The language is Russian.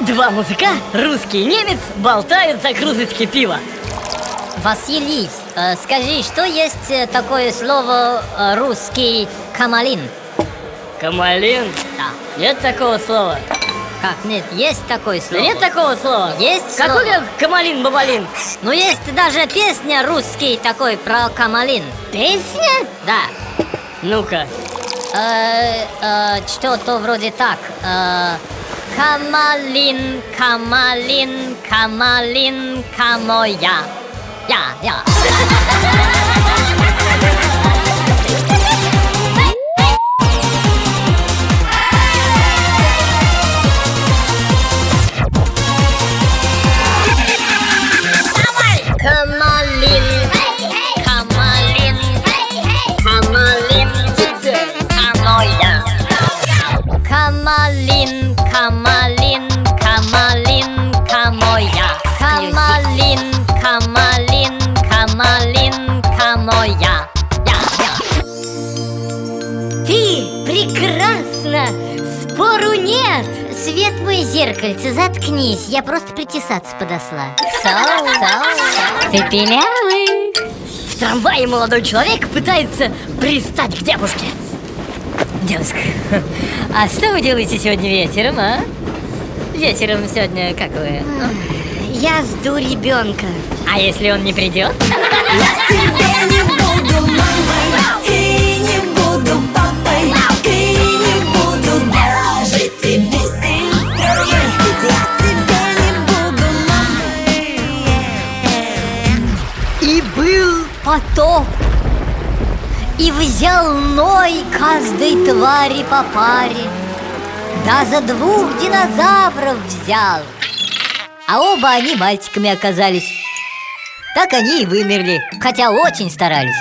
Два мужика, русский и немец, болтают за кружечки пива. Василий, э, скажи, что есть э, такое слово э, русский камалин? Камалин? Да. Нет такого слова. Как, нет, есть такое Да слово? нет такого слова. Есть Какой слово. камалин-бабалин? Ну, есть даже песня русский такой про камалин Песня? Да, Ну-ка. Э, э, что-то вроде так э, Камалин, камалин, камалин, камоя Я, я Камалин, камалин, Ты прекрасна! Спору нет! Свет мой зеркальце, заткнись, я просто притесаться подошла Соу, соу, Ты пилявый! В трамвае молодой человек пытается пристать к девушке. Девушка, а что вы делаете сегодня вечером, а? Вечером сегодня как вы? Я жду ребенка А если он не придет? Я не буду мамой потоп И взял Ной каждой твари по паре Даже двух динозавров взял. А оба они мальчиками оказались. Так они и вымерли, хотя очень старались